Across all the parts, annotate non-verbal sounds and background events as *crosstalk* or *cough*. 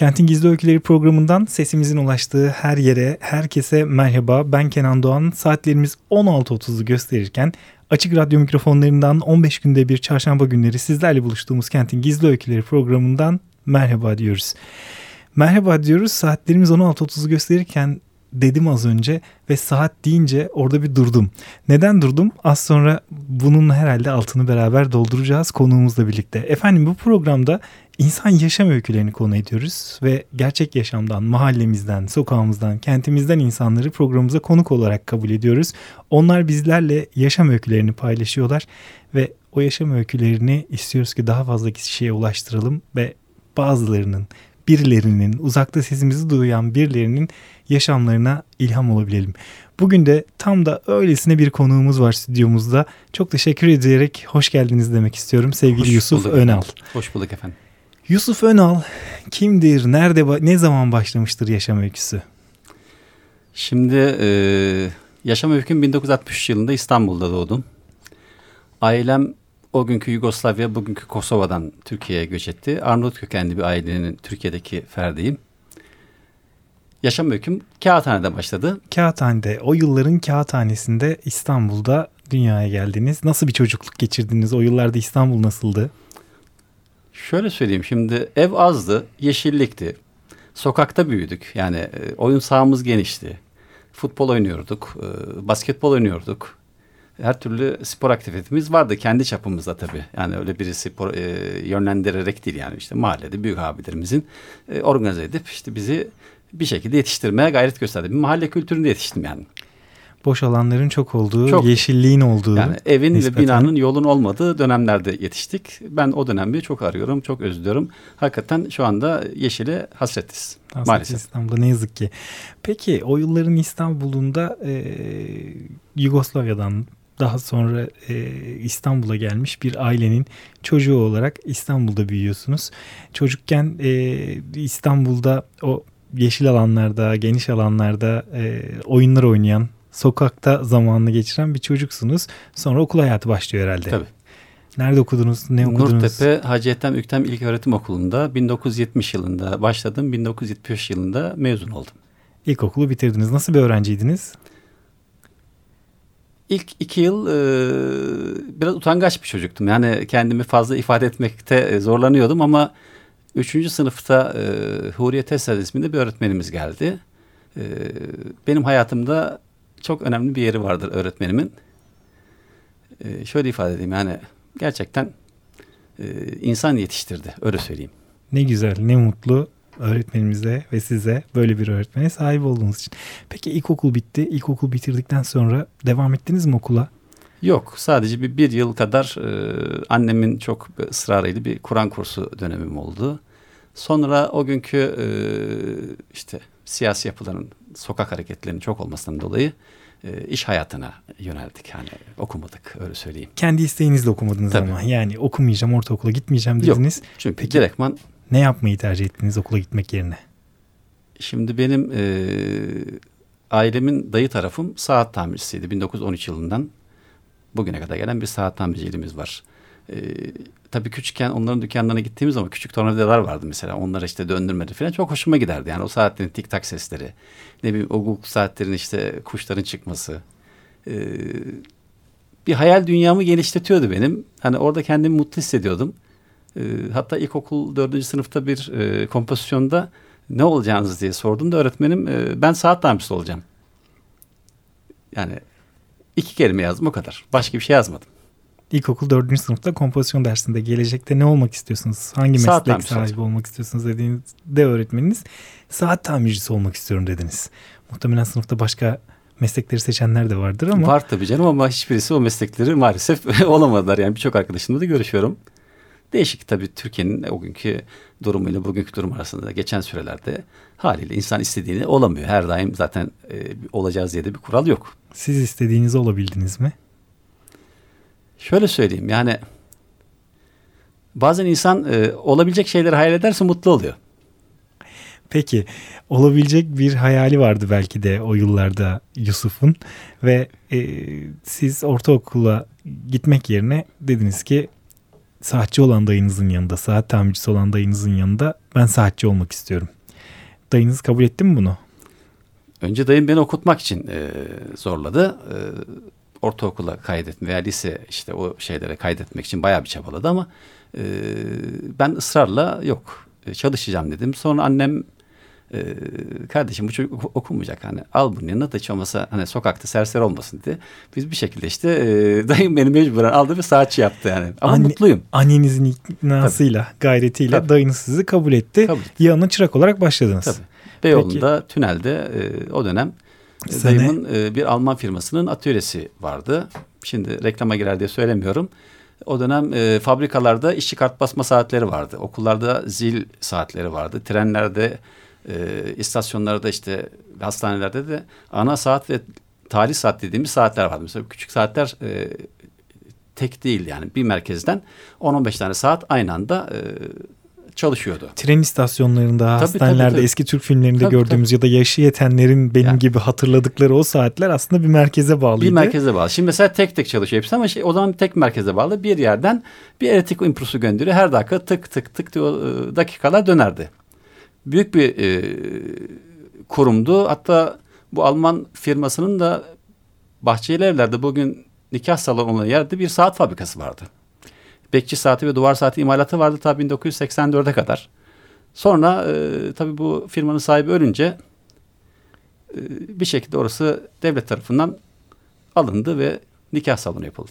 Kentin Gizli Öyküleri programından sesimizin ulaştığı her yere, herkese merhaba. Ben Kenan Doğan. Saatlerimiz 16.30'u gösterirken açık radyo mikrofonlarından 15 günde bir çarşamba günleri sizlerle buluştuğumuz Kentin Gizli Öyküleri programından merhaba diyoruz. Merhaba diyoruz. Saatlerimiz 16.30'u gösterirken dedim az önce ve saat deyince orada bir durdum. Neden durdum? Az sonra bunun herhalde altını beraber dolduracağız konuğumuzla birlikte. Efendim bu programda insan yaşam öykülerini konu ediyoruz ve gerçek yaşamdan, mahallemizden, sokağımızdan, kentimizden insanları programımıza konuk olarak kabul ediyoruz. Onlar bizlerle yaşam öykülerini paylaşıyorlar ve o yaşam öykülerini istiyoruz ki daha fazla kişiye ulaştıralım ve bazılarının, birilerinin, uzakta sesimizi duyan birilerinin yaşamlarına ilham olabilelim. Bugün de tam da öylesine bir konuğumuz var stüdyomuzda. Çok teşekkür ederek hoş geldiniz demek istiyorum sevgili hoş Yusuf bulduk Önal. Hoş bulduk efendim. Yusuf Önal kimdir, nerede, ne zaman başlamıştır yaşam öyküsü? Şimdi e, yaşam öyküm 1963 yılında İstanbul'da doğdum. Ailem o günkü Yugoslavya, bugünkü Kosova'dan Türkiye'ye göç etti. Arnavut kökenli bir ailenin Türkiye'deki ferdiyim. Yaşam öyküm Kağıthane'de başladı. Kağıthane'de, o yılların Kağıthane'sinde İstanbul'da dünyaya geldiniz. Nasıl bir çocukluk geçirdiniz? O yıllarda İstanbul nasıldı? Şöyle söyleyeyim şimdi ev azdı, yeşillikti. Sokakta büyüdük. Yani e, oyun sahamız genişti. Futbol oynuyorduk, e, basketbol oynuyorduk. Her türlü spor aktivitemiz vardı kendi çapımızda tabii. Yani öyle bir spor e, yönlendirerek değil yani işte mahallede büyük abilerimizin e, organize edip işte bizi bir şekilde yetiştirmeye gayret gösterdi. Bir mahalle kültüründe yetiştim yani boş alanların çok olduğu, çok, yeşilliğin olduğu. Yani evin nispeten. ve binanın yolun olmadığı dönemlerde yetiştik. Ben o dönemi çok arıyorum, çok özlüyorum. Hakikaten şu anda yeşile hasretiz. Hasret maalesef. İstanbul'da ne yazık ki. Peki o yılların İstanbul'unda e, Yugoslavya'dan daha sonra e, İstanbul'a gelmiş bir ailenin çocuğu olarak İstanbul'da büyüyorsunuz. Çocukken e, İstanbul'da o yeşil alanlarda, geniş alanlarda e, oyunlar oynayan sokakta zamanını geçiren bir çocuksunuz. Sonra okul hayatı başlıyor herhalde. Tabii. Nerede okudunuz? Ne okudunuz? Nurtepe Hacı Ethem Üktem İlköğretim Okulu'nda 1970 yılında başladım. 1975 yılında mezun oldum. İlkokulu bitirdiniz. Nasıl bir öğrenciydiniz? İlk iki yıl e, biraz utangaç bir çocuktum. Yani kendimi fazla ifade etmekte e, zorlanıyordum ama üçüncü sınıfta e, Huriye Tesel isminde bir öğretmenimiz geldi. E, benim hayatımda çok önemli bir yeri vardır öğretmenimin. Ee, şöyle ifade edeyim yani gerçekten e, insan yetiştirdi öyle söyleyeyim. Ne güzel ne mutlu öğretmenimize ve size böyle bir öğretmene sahip olduğunuz için. Peki ilkokul bitti. İlkokul bitirdikten sonra devam ettiniz mi okula? Yok sadece bir, bir yıl kadar e, annemin çok ısrarıyla bir Kur'an kursu dönemim oldu. Sonra o günkü e, işte siyasi yapıların sokak hareketlerinin çok olmasından dolayı e, iş hayatına yöneldik. Yani okumadık öyle söyleyeyim. Kendi isteğinizle okumadınız Tabii. ama. Yani okumayacağım ortaokula gitmeyeceğim dediniz. Yok çünkü Peki, direktman. Ne yapmayı tercih ettiniz okula gitmek yerine? Şimdi benim e, ailemin dayı tarafım saat tamircisiydi. 1913 yılından bugüne kadar gelen bir saat tamirciliğimiz var. E, tabii küçükken onların dükkanlarına gittiğimiz zaman küçük tornavidalar vardı mesela. Onları işte döndürmedi falan. Çok hoşuma giderdi. Yani o saatlerin tik tak sesleri. Ne bileyim o saatlerin işte kuşların çıkması. Ee, bir hayal dünyamı genişletiyordu benim. Hani orada kendimi mutlu hissediyordum. Ee, hatta ilkokul dördüncü sınıfta bir e, kompozisyonda ne olacağınız diye sordum da öğretmenim e, ben saat tamircisi olacağım. Yani iki kelime yazdım o kadar. Başka bir şey yazmadım ilkokul dördüncü sınıfta kompozisyon dersinde gelecekte ne olmak istiyorsunuz? Hangi saat meslek sahibi olmak istiyorsunuz dediğinizde öğretmeniniz saat tamircisi olmak istiyorum dediniz. Muhtemelen sınıfta başka meslekleri seçenler de vardır ama. Var tabii canım ama hiçbirisi o meslekleri maalesef *laughs* olamadılar. Yani birçok arkadaşımla da görüşüyorum. Değişik tabii Türkiye'nin o günkü durumuyla bugünkü durum arasında geçen sürelerde haliyle insan istediğini olamıyor. Her daim zaten e, olacağız diye de bir kural yok. Siz istediğinizi olabildiniz mi? Şöyle söyleyeyim yani bazen insan e, olabilecek şeyleri hayal ederse mutlu oluyor. Peki olabilecek bir hayali vardı belki de o yıllarda Yusuf'un ve e, siz ortaokula gitmek yerine dediniz ki saatçi olan dayınızın yanında, saat tamircisi olan dayınızın yanında ben saatçi olmak istiyorum. Dayınız kabul etti mi bunu? Önce dayım beni okutmak için e, zorladı. E, ortaokula kaydetme veya lise işte o şeylere kaydetmek için bayağı bir çabaladı ama e, ben ısrarla yok e, çalışacağım dedim. Sonra annem e, kardeşim bu çocuk okumayacak hani al bunun yanına da hiç olmasa hani sokakta serseri olmasın dedi. Biz bir şekilde işte e, *laughs* dayım beni mecburen aldı ve saatçi yaptı yani. Ama Anne, mutluyum. Annenizin iknasıyla, Tabii. gayretiyle Tabii. dayınız sizi kabul etti. Kabul etti. Yanına çırak olarak başladınız. Tabii. Beyoğlu'nda Peki. tünelde e, o dönem e, Sene... dayımın e, bir Alman firmasının atölyesi vardı. Şimdi reklama girer diye söylemiyorum. O dönem e, fabrikalarda işçi kart basma saatleri vardı. Okullarda zil saatleri vardı. Trenlerde, e, istasyonlarda işte hastanelerde de ana saat ve tarih saat dediğimiz saatler vardı. Mesela küçük saatler e, tek değil yani bir merkezden 10-15 tane saat aynı anda e, çalışıyordu. Tren istasyonlarında, tabii, hastanelerde, tabii, tabii. eski Türk filmlerinde tabii, gördüğümüz tabii. ya da yaşı yetenlerin benim yani. gibi hatırladıkları o saatler aslında bir merkeze bağlıydı. Bir merkeze bağlı. Şimdi mesela tek tek çalışıyor hepsi ama şey, o zaman tek merkeze bağlı. Bir yerden bir elektrik impulsu gönderiyor. Her dakika tık tık tık diyor, e, dakikalar dönerdi. Büyük bir e, kurumdu. Hatta bu Alman firmasının da Bahçeli Evler'de bugün nikah salonu olan yerde bir saat fabrikası vardı bekçi saati ve duvar saati imalatı vardı ta 1984'e kadar. Sonra e, tabii bu firmanın sahibi ölünce e, bir şekilde orası devlet tarafından alındı ve nikah salonu yapıldı.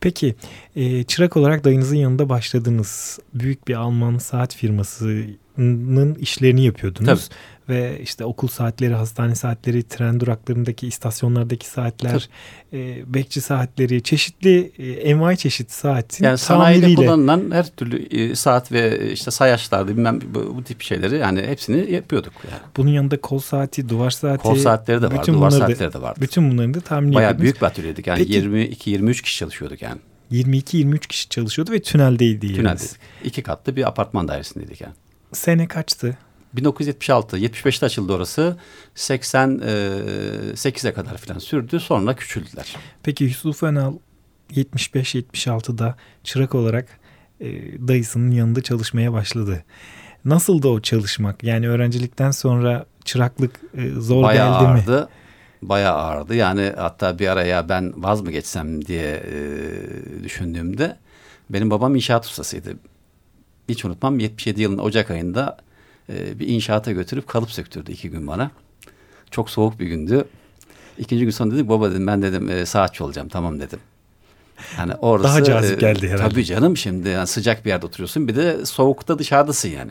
Peki e, çırak olarak dayınızın yanında başladınız. Büyük bir Alman saat firmasının işlerini yapıyordunuz. Tabii ve işte okul saatleri, hastane saatleri, tren duraklarındaki istasyonlardaki saatler, e, bekçi saatleri, çeşitli e, envai çeşit saatin yani sanayide tamiriyle. kullanılan her türlü e, saat ve işte sayaçlarda bilmem bu, bu tip şeyleri yani hepsini yapıyorduk. Yani. Bunun yanında kol saati, duvar saati, kol saatleri de vardı, duvar saatleri de vardı. Bütün bunların da tahmin Bayağı büyük bir atölyeydik yani 22-23 kişi çalışıyorduk yani. 22-23 kişi çalışıyordu ve tüneldeydi. Tüneldeydik. İki katlı bir apartman dairesindeydik yani. Sene kaçtı? 1976, 75'te açıldı orası. 88'e kadar falan sürdü. Sonra küçüldüler. Peki Yusuf Önal 75-76'da çırak olarak e, dayısının yanında çalışmaya başladı. Nasıl da o çalışmak? Yani öğrencilikten sonra çıraklık e, zor Bayağı geldi ağırdı. mi? Bayağı ağırdı. Yani hatta bir araya ben vaz mı geçsem diye e, düşündüğümde benim babam inşaat ustasıydı. Hiç unutmam 77 yılın Ocak ayında e, bir inşaata götürüp kalıp söktürdü iki gün bana. Çok soğuk bir gündü. İkinci gün sonra dedik baba dedim ben dedim e, saatçi olacağım tamam dedim. Yani orası daha cazip e, geldi herhalde. Tabii canım şimdi yani sıcak bir yerde oturuyorsun bir de soğukta dışarıdasın yani.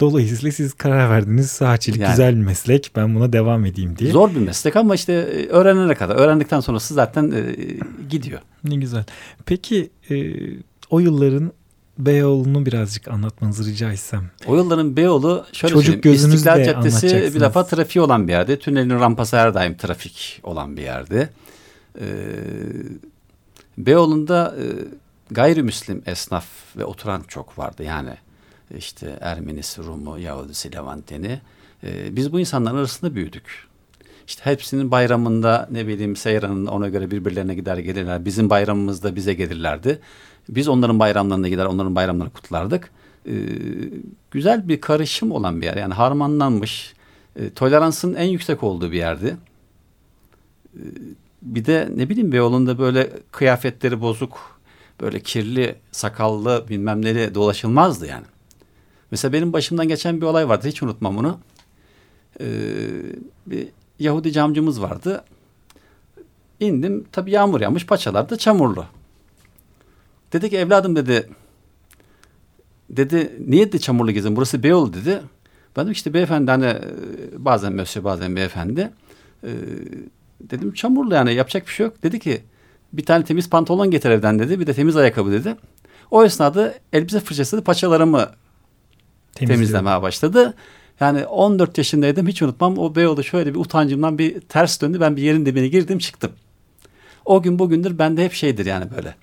Dolayısıyla siz karar verdiniz saatçilik yani, güzel bir meslek ben buna devam edeyim diye. Zor bir meslek ama işte e, öğrenene kadar öğrendikten sonrası zaten e, gidiyor. Ne güzel. Peki e, o yılların Beyoğlu'nu birazcık anlatmanızı rica etsem. O yılların Beyoğlu şöyle Çocuk söyleyeyim. İstiklal Caddesi bir defa trafiği olan bir yerde. Tünelin rampası her daim trafik olan bir yerde. Ee, Beyoğlu'nda e, gayrimüslim esnaf ve oturan çok vardı. Yani işte Ermenisi, Rumu, Yahudisi, Levanteni. Ee, biz bu insanların arasında büyüdük. İşte hepsinin bayramında ne bileyim seyranın ona göre birbirlerine gider gelirler. Bizim bayramımızda bize gelirlerdi. Biz onların bayramlarına gider, onların bayramlarını kutlardık. Ee, güzel bir karışım olan bir yer. Yani harmanlanmış, e, toleransın en yüksek olduğu bir yerdi. Ee, bir de ne bileyim Beyoğlu'nda böyle kıyafetleri bozuk, böyle kirli, sakallı bilmem neli dolaşılmazdı yani. Mesela benim başımdan geçen bir olay vardı, hiç unutmam onu. Ee, bir Yahudi camcımız vardı. İndim, tabii yağmur yağmış, paçalar da çamurlu. Dedi ki evladım dedi dedi niye de çamurlu gezin burası Beyoğlu dedi. Ben dedim işte beyefendi hani e, bazen mösyö bazen beyefendi. Ee, dedim çamurlu yani yapacak bir şey yok. Dedi ki bir tane temiz pantolon getir evden dedi bir de temiz ayakkabı dedi. O esnada elbise fırçası paçalarımı temizlemeye başladı. Yani 14 yaşındaydım hiç unutmam. O Beyoğlu şöyle bir utancımdan bir ters döndü. Ben bir yerin dibine girdim çıktım. O gün bugündür bende hep şeydir yani böyle.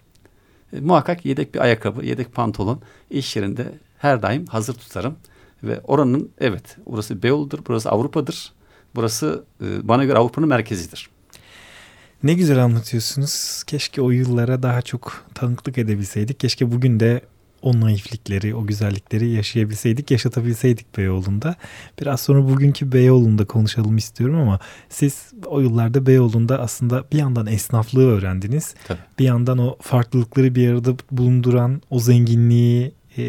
E, muhakkak yedek bir ayakkabı, yedek pantolon iş yerinde her daim hazır tutarım. Ve oranın evet burası Beyoğlu'dur, burası Avrupa'dır. Burası e, bana göre Avrupa'nın merkezidir. Ne güzel anlatıyorsunuz. Keşke o yıllara daha çok tanıklık edebilseydik. Keşke bugün de o naiflikleri, o güzellikleri yaşayabilseydik, yaşatabilseydik Beyoğlu'nda. Biraz sonra bugünkü Beyoğlu'nda konuşalım istiyorum ama siz o yıllarda Beyoğlu'nda aslında bir yandan esnaflığı öğrendiniz. Tabii. Bir yandan o farklılıkları bir arada bulunduran o zenginliği e,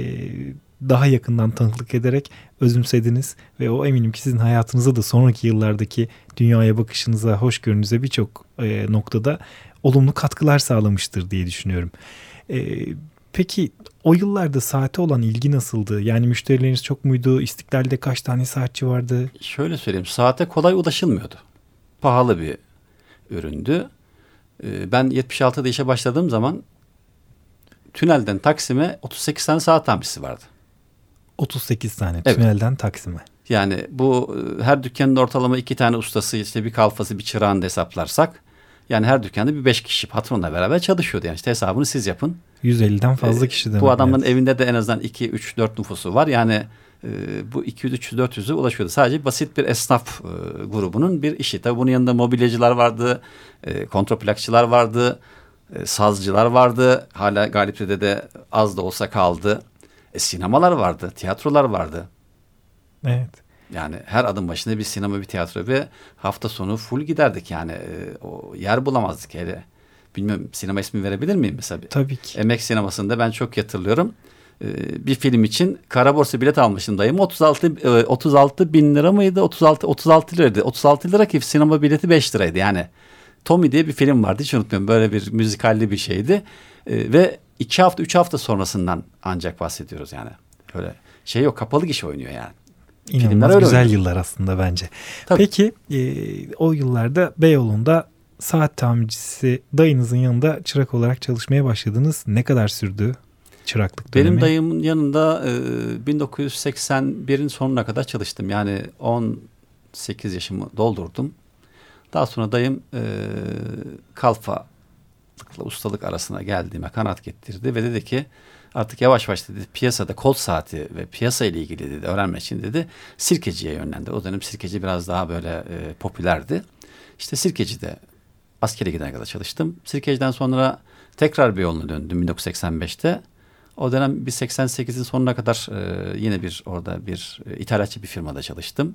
daha yakından tanıklık ederek özümsediniz ve o eminim ki sizin hayatınıza da sonraki yıllardaki dünyaya bakışınıza, hoşgörünüze birçok e, noktada olumlu katkılar sağlamıştır diye düşünüyorum. E, peki o yıllarda saate olan ilgi nasıldı? Yani müşterileriniz çok muydu? İstiklal'de kaç tane saatçi vardı? Şöyle söyleyeyim, saate kolay ulaşılmıyordu. Pahalı bir üründü. Ee, ben 76'da işe başladığım zaman tünelden Taksim'e 38 tane saat tamircisi vardı. 38 tane Evet. tünelden Taksim'e. Yani bu e, her dükkanın ortalama iki tane ustası işte bir kalfası bir çırağını da hesaplarsak yani her dükkanda bir beş kişi patronla beraber çalışıyordu. Yani işte hesabını siz yapın. 150'den fazla Ee, kişi demek. Bu adamların evet. evinde de en azından 2, 3, 4 nüfusu var. Yani e, bu 200, 300, 400'ü ulaşıyordu. Sadece basit bir esnaf e, grubunun bir işi. Tabii bunun yanında mobilyacılar vardı, e, kontraplakçılar vardı, e, sazcılar vardı. Hala Galip'te de az da olsa kaldı. E, sinemalar vardı, tiyatrolar vardı. Evet. Yani her adım başında bir sinema, bir tiyatro ve hafta sonu full giderdik yani. E, o yer bulamazdık hele. Bilmiyorum sinema ismi verebilir miyim mesela? Tabii ki. Emek sinemasında ben çok hatırlıyorum. Ee, bir film için kara borsa bilet almıştım dayım. 36 e, 36 bin lira mıydı? 36 36 liraydı. 36 lira ki sinema bileti 5 liraydı. Yani Tommy diye bir film vardı. Hiç unutmuyorum. Böyle bir müzikalli bir şeydi. Ee, ve iki hafta, üç hafta sonrasından ancak bahsediyoruz yani. Öyle şey yok. Kapalı gişe oynuyor yani. İnanılmaz Filmler öyle güzel oynuyor. yıllar aslında bence. Tabii. Peki e, o yıllarda Beyoğlu'nda saat tamircisi dayınızın yanında çırak olarak çalışmaya başladınız. Ne kadar sürdü çıraklık dönemi? Benim dayımın yanında e, 1981'in sonuna kadar çalıştım. Yani 18 yaşımı doldurdum. Daha sonra dayım e, kalfalıkla ustalık arasına geldiğime kanat getirdi ve dedi ki artık yavaş yavaş dedi piyasada kol saati ve piyasa ile ilgili dedi öğrenmek için dedi sirkeciye yönlendi. O dönem sirkeci biraz daha böyle e, popülerdi. İşte sirkecide askere gidene kadar çalıştım. Sirkeciden sonra tekrar bir yoluna döndüm 1985'te. O dönem bir 88'in sonuna kadar e, yine bir orada bir e, ithalatçı bir firmada çalıştım.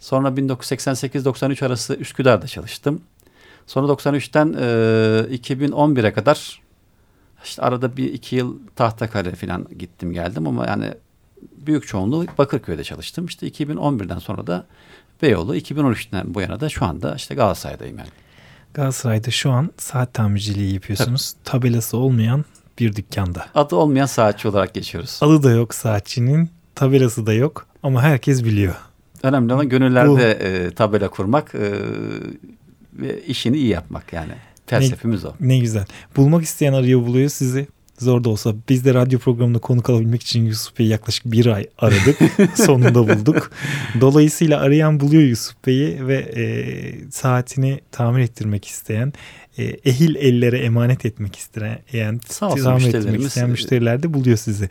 Sonra 1988-93 arası Üsküdar'da çalıştım. Sonra 93'ten e, 2011'e kadar işte arada bir iki yıl Tahtakale falan gittim geldim ama yani büyük çoğunluğu Bakırköy'de çalıştım. İşte 2011'den sonra da Beyoğlu 2013'ten bu yana da şu anda işte Galatasaray'dayım yani. Galatasaray'da şu an saat tamirciliği yapıyorsunuz. Tabelası olmayan bir dükkanda. Adı olmayan saatçi olarak geçiyoruz. Adı da yok saatçinin, tabelası da yok ama herkes biliyor. Önemli olan gönüllerde e, tabela kurmak e, ve işini iyi yapmak yani. Felsefemiz o. Ne güzel. Bulmak isteyen arıyor buluyor sizi. Zor da olsa biz de radyo programında konuk alabilmek için Yusuf Bey'i yaklaşık bir ay aradık. *laughs* Sonunda bulduk. Dolayısıyla arayan buluyor Yusuf Bey'i ve e, saatini tamir ettirmek isteyen, e, ehil ellere emanet etmek isteyen, tamir müşterilerimiz. isteyen müşteriler de buluyor sizi.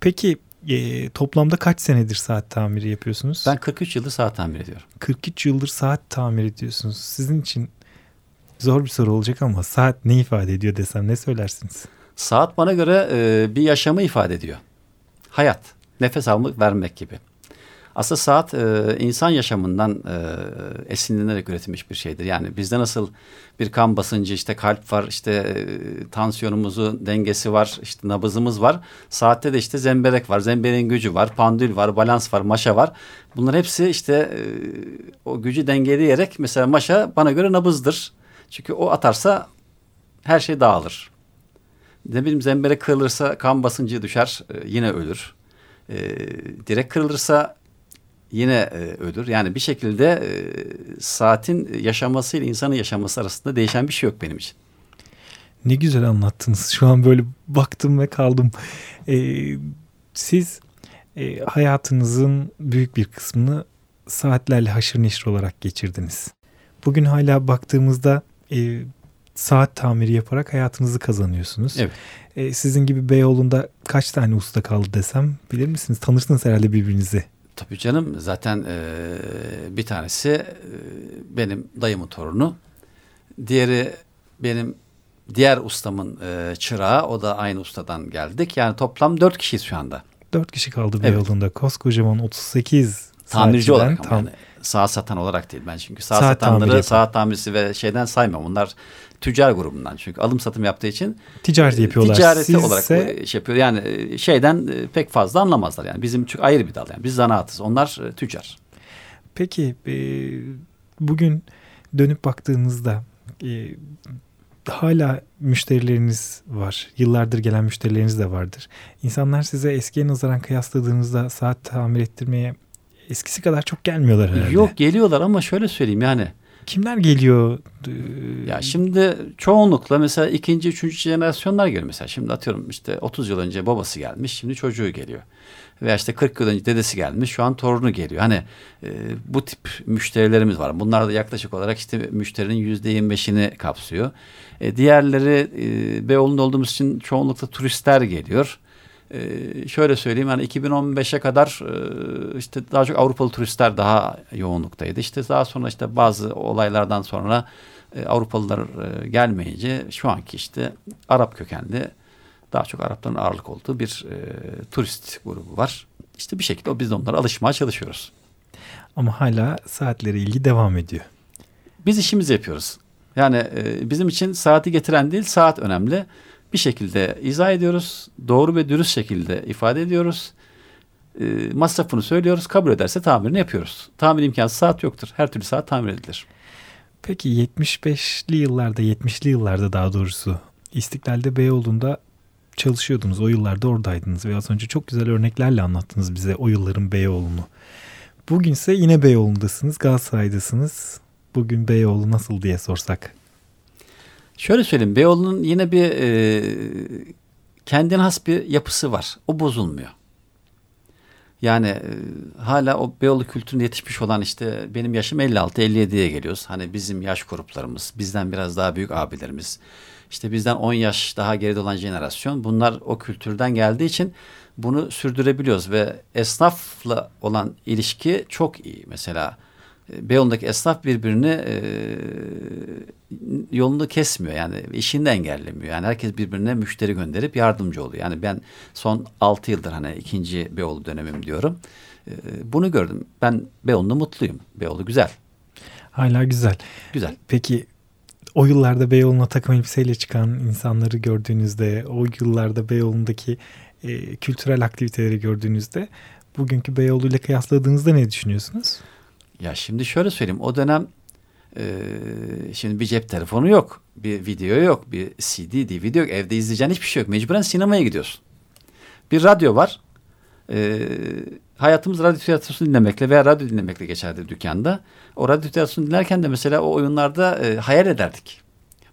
Peki e, toplamda kaç senedir saat tamiri yapıyorsunuz? Ben 43 yıldır saat tamir ediyorum. 43 yıldır saat tamir ediyorsunuz. Sizin için zor bir soru olacak ama saat ne ifade ediyor desem ne söylersiniz? Saat bana göre e, bir yaşamı ifade ediyor. Hayat, nefes almak, vermek gibi. Aslında saat e, insan yaşamından e, esinlenerek üretilmiş bir şeydir. Yani bizde nasıl bir kan basıncı, işte kalp var, işte e, tansiyonumuzun dengesi var, işte nabızımız var. Saatte de işte zemberek var, zembereğin gücü var, pandül var, balans var, maşa var. Bunlar hepsi işte e, o gücü dengeleyerek mesela maşa bana göre nabızdır. Çünkü o atarsa her şey dağılır. Ne bileyim zembere kırılırsa kan basıncı düşer e, yine ölür. E, direk kırılırsa yine e, ölür. Yani bir şekilde saatin yaşamasıyla insanın yaşaması arasında değişen bir şey yok benim için. Ne güzel anlattınız. Şu an böyle baktım ve kaldım. Siz hayatınızın büyük bir kısmını saatlerle haşır neşir olarak geçirdiniz. Bugün hala baktığımızda saat tamiri yaparak hayatınızı kazanıyorsunuz. Evet. E, sizin gibi Beyoğlu'nda kaç tane usta kaldı desem bilir misiniz? Tanıştınız herhalde birbirinizi. Tabii canım zaten e, bir tanesi e, benim dayımın torunu. Diğeri benim diğer ustamın e, çırağı. O da aynı ustadan geldik. Yani toplam dört kişiyiz şu anda. Dört kişi kaldı Evet. Beyoğlu'nda. Koskocaman 38 Tamirci olarak tam- yani saat satan olarak değil ben çünkü saat, Saat tamiri satanları yapan. saat tamircisi ve şeyden saymam. Onlar tüccar grubundan çünkü alım satım yaptığı için ticaret yapıyorlar. ticareti Sizse olarak bu şey yapıyor. Yani e, şeyden e, pek fazla anlamazlar yani. Bizim çünkü ayrı bir dal yani. Biz zanaatız. Onlar e, tüccar. Peki e, bugün dönüp baktığınızda e, hala müşterileriniz var. Yıllardır gelen müşterileriniz de vardır. İnsanlar size eskiye nazaran kıyasladığınızda saat tamir ettirmeye eskisi kadar çok gelmiyorlar herhalde. Yok geliyorlar ama şöyle söyleyeyim yani. Kimler geliyor? Ya şimdi çoğunlukla mesela ikinci, üçüncü jenerasyonlar geliyor mesela. Şimdi atıyorum işte 30 yıl önce babası gelmiş, şimdi çocuğu geliyor. Veya işte 40 yıl önce dedesi gelmiş, şu an torunu geliyor. Hani e, bu tip müşterilerimiz var. Bunlar da yaklaşık olarak işte müşterinin yüzde 25'ini kapsıyor. E, diğerleri e, Beyoğlu'nda olduğumuz için çoğunlukla turistler geliyor. E, şöyle söyleyeyim hani 2015'e kadar e, işte daha çok Avrupalı turistler daha yoğunluktaydı. İşte daha sonra işte bazı olaylardan sonra e, Avrupalılar e, gelmeyince şu anki işte Arap kökenli daha çok Arapların ağırlık olduğu bir e, turist grubu var. İşte bir şekilde o biz de onlara alışmaya çalışıyoruz. Ama hala saatlere ilgi devam ediyor. Biz işimizi yapıyoruz. Yani e, bizim için saati getiren değil saat önemli. Bir şekilde izah ediyoruz. Doğru ve dürüst şekilde ifade ediyoruz. E, masrafını söylüyoruz. Kabul ederse tamirini yapıyoruz. Tamir imkansız saat yoktur. Her türlü saat tamir edilir. Peki 75'li yıllarda, 70'li yıllarda daha doğrusu İstiklal'de Beyoğlu'nda çalışıyordunuz. O yıllarda oradaydınız ve az önce çok güzel örneklerle anlattınız bize o yılların Beyoğlu'nu. Bugünse yine Beyoğlu'ndasınız, Galatasaray'dasınız. Bugün Beyoğlu nasıl diye sorsak. Şöyle söyleyeyim. Beyoğlu'nun yine bir e, kendine has bir yapısı var. O bozulmuyor. Yani e, hala o Beyoğlu kültüründe yetişmiş olan işte benim yaşım 56-57'ye geliyoruz. Hani bizim yaş gruplarımız, bizden biraz daha büyük abilerimiz, işte bizden 10 yaş daha geride olan jenerasyon bunlar o kültürden geldiği için bunu sürdürebiliyoruz ve esnafla olan ilişki çok iyi. Mesela Beyoğlu'ndaki esnaf birbirini e, yolunu kesmiyor yani işini de engellemiyor. Yani herkes birbirine müşteri gönderip yardımcı oluyor. Yani ben son 6 yıldır hani ikinci Beyoğlu dönemim diyorum. E, bunu gördüm. Ben Beyoğlu'nda mutluyum. Beyoğlu güzel. Hala güzel. Güzel. Peki o yıllarda Beyoğlu'na takım elbiseyle çıkan insanları gördüğünüzde, o yıllarda Beyoğlu'ndaki e, kültürel aktiviteleri gördüğünüzde bugünkü Beyoğlu ile kıyasladığınızda ne düşünüyorsunuz? Ya şimdi şöyle söyleyeyim. O dönem e, şimdi bir cep telefonu yok. Bir video yok. Bir CD, DVD yok. Evde izleyeceğin hiçbir şey yok. Mecburen sinemaya gidiyorsun. Bir radyo var. E, hayatımız radyo tiyatrosunu dinlemekle veya radyo dinlemekle geçerdi dükkanda. O radyo tiyatrosunu dinlerken de mesela o oyunlarda e, hayal ederdik.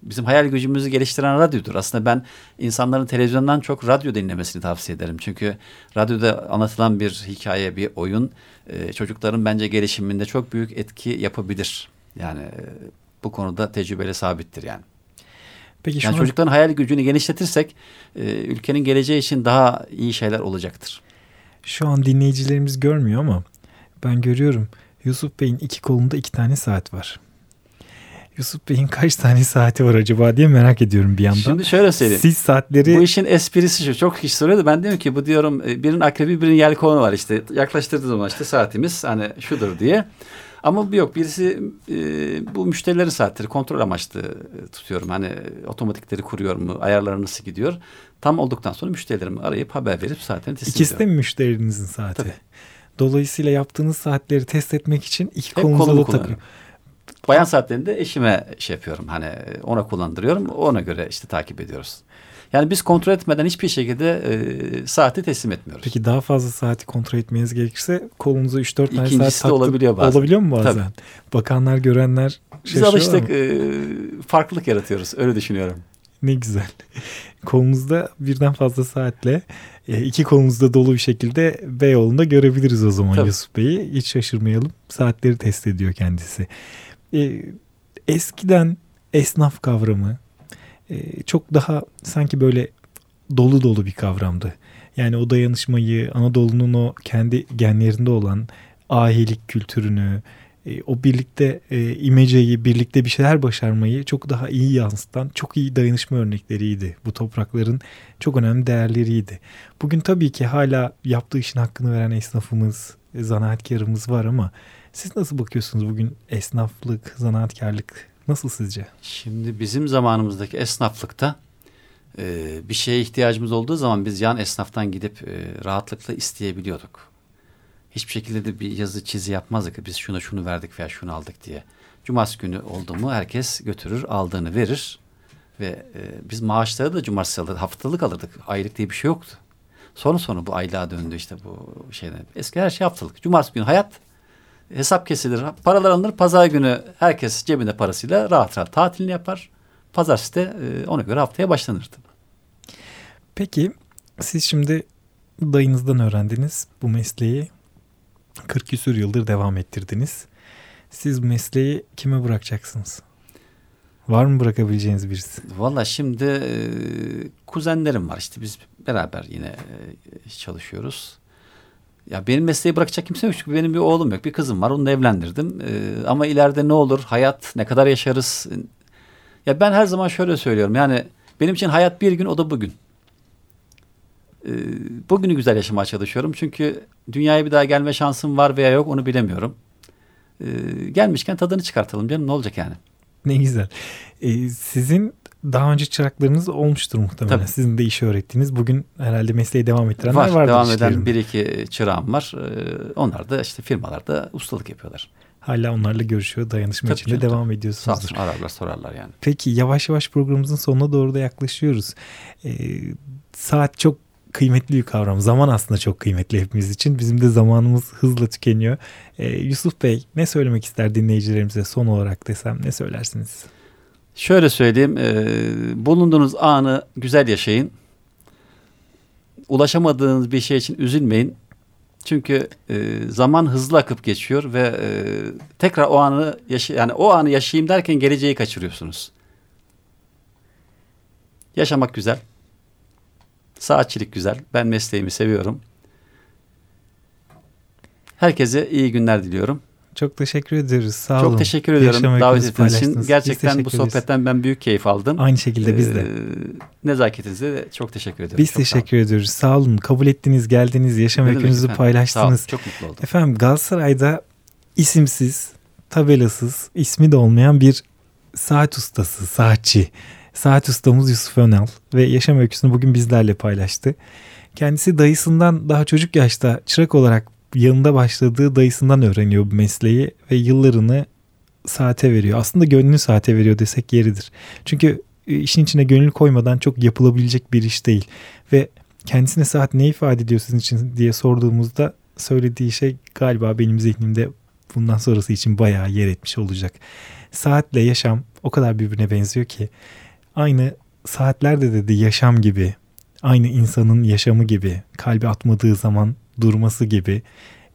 Bizim hayal gücümüzü geliştiren radyodur. Aslında ben insanların televizyondan çok radyo dinlemesini tavsiye ederim. Çünkü radyoda anlatılan bir hikaye, bir oyun e, çocukların bence gelişiminde çok büyük etki yapabilir. Yani e, bu konuda tecrübeyle sabittir yani. Peki Yani an çocukların hayal gücünü genişletirsek e, ülkenin geleceği için daha iyi şeyler olacaktır. Şu an dinleyicilerimiz görmüyor ama ben görüyorum. Yusuf Bey'in iki kolunda iki tane saat var. Yusuf Bey'in kaç tane saati var acaba diye merak ediyorum bir yandan. Şimdi şöyle söyleyeyim. Siz saatleri Bu işin esprisi şu. Çok kişi soruyordu. Ben diyorum ki bu diyorum e, birinin akrebi birinin yelkovanı var işte. Yaklaştırdığı zaman işte saatimiz hani şudur diye. Ama yok. Birisi e, bu müşterilerin saatleri kontrol amaçlı e, tutuyorum. Hani otomatikleri kuruyor mu? Ayarları nasıl gidiyor? Tam olduktan sonra müşterilerimi arayıp haber verip saatini teslim ikisi de ediyorum. mi müşterinizin saati? Tabii. Dolayısıyla yaptığınız saatleri test etmek için iki Hep kolunuza da takıyor. Bayan saatlerinde eşime şey yapıyorum. Hani ona kullandırıyorum. Ona göre işte takip ediyoruz. Yani biz kontrol etmeden hiçbir şekilde e, saati teslim etmiyoruz. Peki daha fazla saati kontrol etmeniz gerekirse kolunuza 3-4 tane saat İkincisi de taktıp olabiliyor bazen. Olabiliyor mu bazen? Tabii. Bakanlar görenler Biz alıştık e, farklılık yaratıyoruz. Öyle düşünüyorum. Ne güzel. Kolunuzda birden fazla saatle e, iki kolunuzda dolu bir şekilde Beyoğlu'nda görebiliriz o zaman Tabii. Yusuf Bey'i. Hiç şaşırmayalım. Saatleri test ediyor kendisi. E, eskiden esnaf kavramı e, çok daha sanki böyle dolu dolu bir kavramdı. Yani o dayanışmayı, Anadolu'nun o kendi genlerinde olan ahilik kültürünü, e, o birlikte e, imeceyi, birlikte bir şeyler başarmayı çok daha iyi yansıtan çok iyi dayanışma örnekleriydi. Bu toprakların çok önemli değerleriydi. Bugün tabii ki hala yaptığı işin hakkını veren esnafımız, e, zanaatkarımız var ama siz nasıl bakıyorsunuz bugün esnaflık, zanaatkarlık nasıl sizce? Şimdi bizim zamanımızdaki esnaflıkta e, bir şeye ihtiyacımız olduğu zaman biz yan esnaftan gidip e, rahatlıkla isteyebiliyorduk hiçbir şekilde de bir yazı çizi yapmazdık. Biz şuna şunu verdik veya şunu aldık diye. Cumartesi günü oldu mu herkes götürür aldığını verir. Ve e, biz maaşları da cumartesi alırdık. Haftalık alırdık. Aylık diye bir şey yoktu. Sonra sonra bu aylığa döndü işte bu şeyden. Eski her şey haftalık. Cumartesi günü hayat hesap kesilir. Paralar alınır. Pazar günü herkes cebinde parasıyla rahat rahat tatilini yapar. Pazartesi de e, ona göre haftaya başlanırdı. Peki siz şimdi dayınızdan öğrendiniz bu mesleği. 40 küsür yıldır devam ettirdiniz. Siz mesleği kime bırakacaksınız? Var mı bırakabileceğiniz birisi? Valla şimdi e, kuzenlerim var işte biz beraber yine e, çalışıyoruz. Ya benim mesleği bırakacak kimse yok çünkü benim bir oğlum yok bir kızım var onu da evlendirdim. E, ama ileride ne olur hayat ne kadar yaşarız? Ya ben her zaman şöyle söylüyorum yani benim için hayat bir gün o da bugün. Ee, bugünü güzel yaşamaya çalışıyorum. Çünkü dünyaya bir daha gelme şansım var veya yok onu bilemiyorum. Ee, gelmişken tadını çıkartalım canım ne olacak yani. Ne güzel. Ee, sizin daha önce çıraklarınız olmuştur muhtemelen. Tabii. Sizin de işi öğrettiğiniz. Bugün herhalde mesleği devam ettirenler var, vardır devam eden bir iki çırağım var. onlar da işte firmalarda ustalık yapıyorlar. Hala onlarla görüşüyor. Dayanışma tabii içinde canım, devam ediyorsunuz. Sağ olsun ararlar sorarlar yani. Peki yavaş yavaş programımızın sonuna doğru da yaklaşıyoruz. Ee, saat çok kıymetli bir kavram. Zaman aslında çok kıymetli hepimiz için. Bizim de zamanımız hızla tükeniyor. Ee, Yusuf Bey ne söylemek ister dinleyicilerimize son olarak desem ne söylersiniz? Şöyle söyleyeyim. E, bulunduğunuz anı güzel yaşayın. Ulaşamadığınız bir şey için üzülmeyin. Çünkü e, zaman hızlı akıp geçiyor ve e, tekrar o anı yaşa yani o anı yaşayayım derken geleceği kaçırıyorsunuz. Yaşamak güzel. Saatçilik güzel. Ben mesleğimi seviyorum. Herkese iyi günler diliyorum. Çok teşekkür ederiz. Sağ Çok olun. teşekkür ediyorum davet ettiğiniz için. Gerçekten bu sohbetten ben büyük keyif aldım. Aynı şekilde biz de. Ee, nezaketinize de çok teşekkür ediyorum. Biz çok teşekkür ediyoruz. Sağ olun. Kabul ettiniz, geldiniz, yaşam öykünüzü paylaştınız. Sağ olun. Çok mutlu oldum. Efendim Galatasaray'da isimsiz, tabelasız, ismi de olmayan bir saat ustası, saatçi saat ustamız Yusuf Önal ve yaşam öyküsünü bugün bizlerle paylaştı. Kendisi dayısından daha çocuk yaşta çırak olarak yanında başladığı dayısından öğreniyor bu mesleği ve yıllarını saate veriyor. Aslında gönlünü saate veriyor desek yeridir. Çünkü e, işin içine gönül koymadan çok yapılabilecek bir iş değil. Ve kendisine saat ne ifade ediyor sizin için diye sorduğumuzda söylediği şey galiba benim zihnimde bundan sonrası için bayağı yer etmiş olacak. Saatle yaşam o kadar birbirine benziyor ki aynı saatlerde dedi yaşam gibi, aynı insanın yaşamı gibi, kalbi atmadığı zaman durması gibi,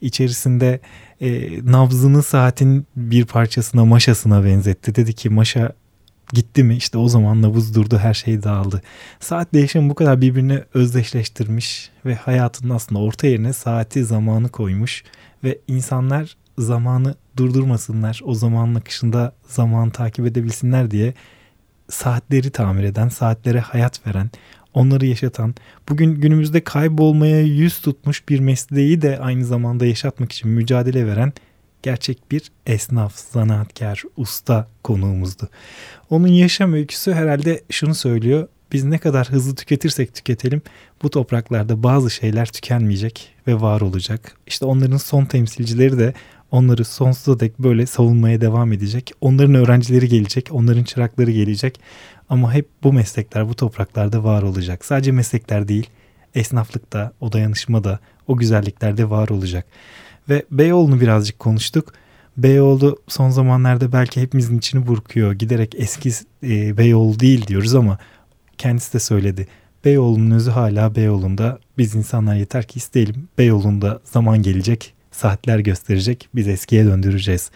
içerisinde e, nabzını saatin bir parçasına, maşasına benzetti. Dedi ki maşa gitti mi işte o zaman nabız durdu her şey dağıldı. Saatle yaşamı bu kadar birbirine özdeşleştirmiş ve hayatının aslında orta yerine saati zamanı koymuş ve insanlar zamanı durdurmasınlar o zamanın akışında zamanı takip edebilsinler diye saatleri tamir eden, saatlere hayat veren, onları yaşatan, bugün günümüzde kaybolmaya yüz tutmuş bir mesleği de aynı zamanda yaşatmak için mücadele veren gerçek bir esnaf, zanaatkar, usta konuğumuzdu. Onun yaşam öyküsü herhalde şunu söylüyor. Biz ne kadar hızlı tüketirsek tüketelim bu topraklarda bazı şeyler tükenmeyecek ve var olacak. İşte onların son temsilcileri de Onları sonsuza dek böyle savunmaya devam edecek. Onların öğrencileri gelecek, onların çırakları gelecek. Ama hep bu meslekler bu topraklarda var olacak. Sadece meslekler değil, esnaflıkta, o dayanışmada, o güzelliklerde var olacak. Ve Beyoğlu'nu birazcık konuştuk. Beyoğlu son zamanlarda belki hepimizin içini burkuyor. Giderek eski e, Beyoğlu değil diyoruz ama kendisi de söyledi. Beyoğlu'nun özü hala Beyoğlu'nda. Biz insanlar yeter ki isteyelim. Beyoğlu'nda zaman gelecek, saatler gösterecek. Biz eskiye döndüreceğiz.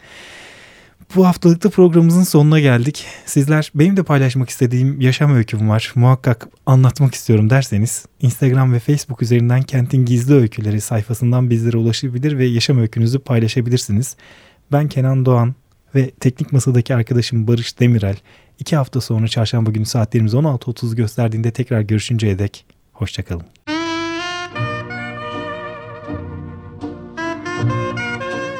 Bu haftalıkta programımızın sonuna geldik. Sizler benim de paylaşmak istediğim yaşam öyküm var. Muhakkak anlatmak istiyorum derseniz Instagram ve Facebook üzerinden Kentin Gizli Öyküleri sayfasından bizlere ulaşabilir ve yaşam öykünüzü paylaşabilirsiniz. Ben Kenan Doğan ve teknik masadaki arkadaşım Barış Demirel. İki hafta sonra çarşamba günü saatlerimiz 16.30 gösterdiğinde tekrar görüşünceye dek hoşçakalın.